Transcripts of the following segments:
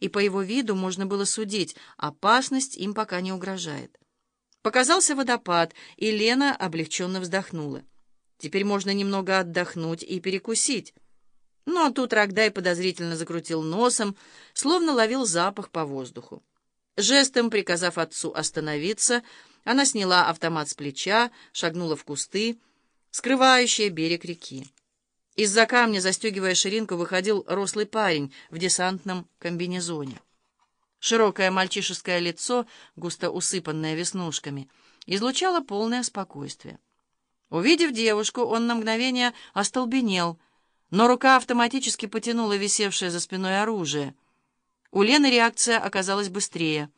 и по его виду можно было судить, опасность им пока не угрожает. Показался водопад, и Лена облегченно вздохнула. Теперь можно немного отдохнуть и перекусить. Но тут Рогдай подозрительно закрутил носом, словно ловил запах по воздуху. Жестом приказав отцу остановиться, она сняла автомат с плеча, шагнула в кусты, скрывающие берег реки. Из-за камня, застегивая ширинку, выходил рослый парень в десантном комбинезоне. Широкое мальчишеское лицо, густо усыпанное веснушками, излучало полное спокойствие. Увидев девушку, он на мгновение остолбенел, но рука автоматически потянула висевшее за спиной оружие. У Лены реакция оказалась быстрее.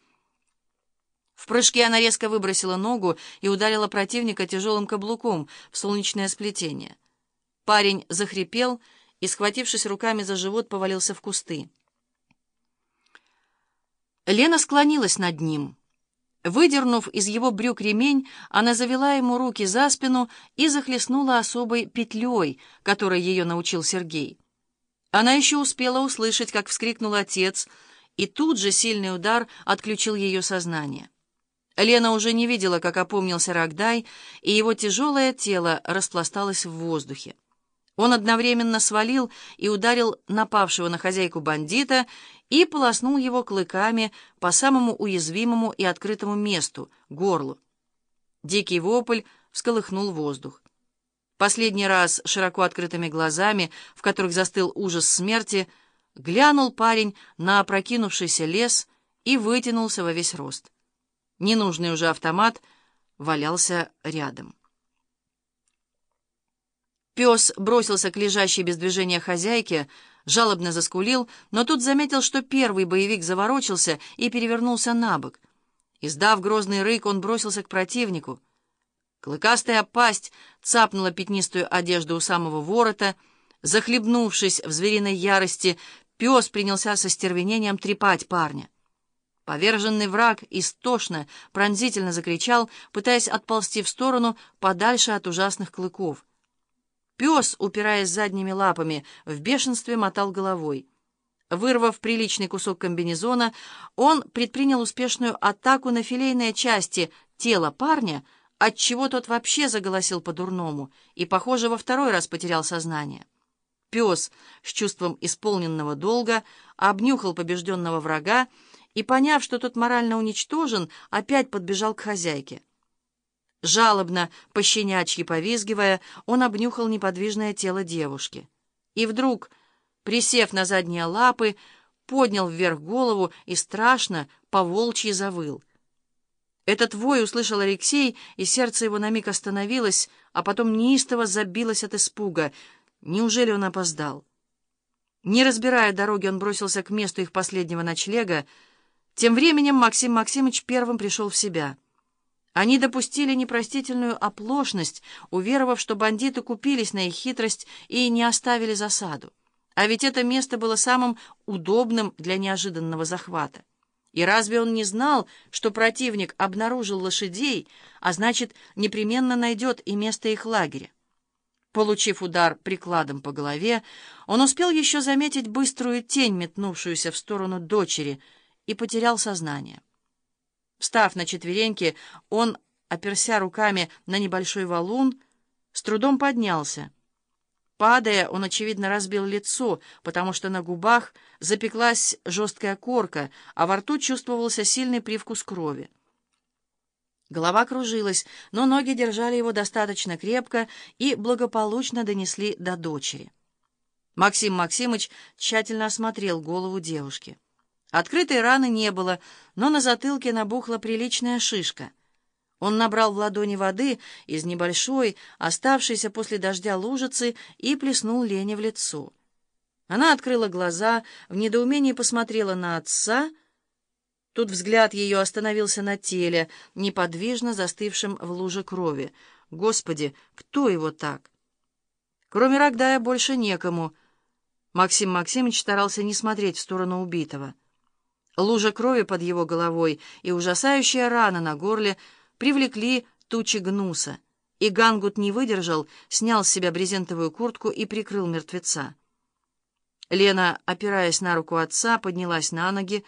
В прыжке она резко выбросила ногу и ударила противника тяжелым каблуком в солнечное сплетение. Парень захрипел и, схватившись руками за живот, повалился в кусты. Лена склонилась над ним. Выдернув из его брюк ремень, она завела ему руки за спину и захлестнула особой петлей, которой ее научил Сергей. Она еще успела услышать, как вскрикнул отец, и тут же сильный удар отключил ее сознание. Лена уже не видела, как опомнился Рогдай, и его тяжелое тело распласталось в воздухе. Он одновременно свалил и ударил напавшего на хозяйку бандита и полоснул его клыками по самому уязвимому и открытому месту — горлу. Дикий вопль всколыхнул воздух. Последний раз широко открытыми глазами, в которых застыл ужас смерти, глянул парень на опрокинувшийся лес и вытянулся во весь рост. Ненужный уже автомат валялся рядом. Пес бросился к лежащей без движения хозяйке, жалобно заскулил, но тут заметил, что первый боевик заворочился и перевернулся на бок. Издав грозный рык, он бросился к противнику. Клыкастая пасть цапнула пятнистую одежду у самого ворота. Захлебнувшись в звериной ярости, пес принялся со стервенением трепать парня. Поверженный враг истошно, пронзительно закричал, пытаясь отползти в сторону подальше от ужасных клыков. Пес, упираясь задними лапами, в бешенстве мотал головой. Вырвав приличный кусок комбинезона, он предпринял успешную атаку на филейные части тела парня, отчего тот вообще заголосил по-дурному и, похоже, во второй раз потерял сознание. Пес с чувством исполненного долга обнюхал побежденного врага и, поняв, что тот морально уничтожен, опять подбежал к хозяйке. Жалобно, пощенячьи повизгивая, он обнюхал неподвижное тело девушки. И вдруг, присев на задние лапы, поднял вверх голову и страшно по-волчьи завыл. Этот вой услышал Алексей, и сердце его на миг остановилось, а потом неистово забилось от испуга. Неужели он опоздал? Не разбирая дороги, он бросился к месту их последнего ночлега. Тем временем Максим Максимович первым пришел в себя — они допустили непростительную оплошность, уверовав, что бандиты купились на их хитрость и не оставили засаду. А ведь это место было самым удобным для неожиданного захвата. И разве он не знал, что противник обнаружил лошадей, а значит, непременно найдет и место их лагеря? Получив удар прикладом по голове, он успел еще заметить быструю тень, метнувшуюся в сторону дочери, и потерял сознание. Встав на четвереньки, он, оперся руками на небольшой валун, с трудом поднялся. Падая, он, очевидно, разбил лицо, потому что на губах запеклась жесткая корка, а во рту чувствовался сильный привкус крови. Голова кружилась, но ноги держали его достаточно крепко и благополучно донесли до дочери. Максим Максимыч тщательно осмотрел голову девушки. Открытой раны не было, но на затылке набухла приличная шишка. Он набрал в ладони воды из небольшой, оставшейся после дождя лужицы, и плеснул Лене в лицо. Она открыла глаза, в недоумении посмотрела на отца. Тут взгляд ее остановился на теле, неподвижно застывшем в луже крови. Господи, кто его так? Кроме Рогдая больше некому. Максим Максимович старался не смотреть в сторону убитого. Лужа крови под его головой и ужасающая рана на горле привлекли тучи гнуса, и Гангут не выдержал, снял с себя брезентовую куртку и прикрыл мертвеца. Лена, опираясь на руку отца, поднялась на ноги,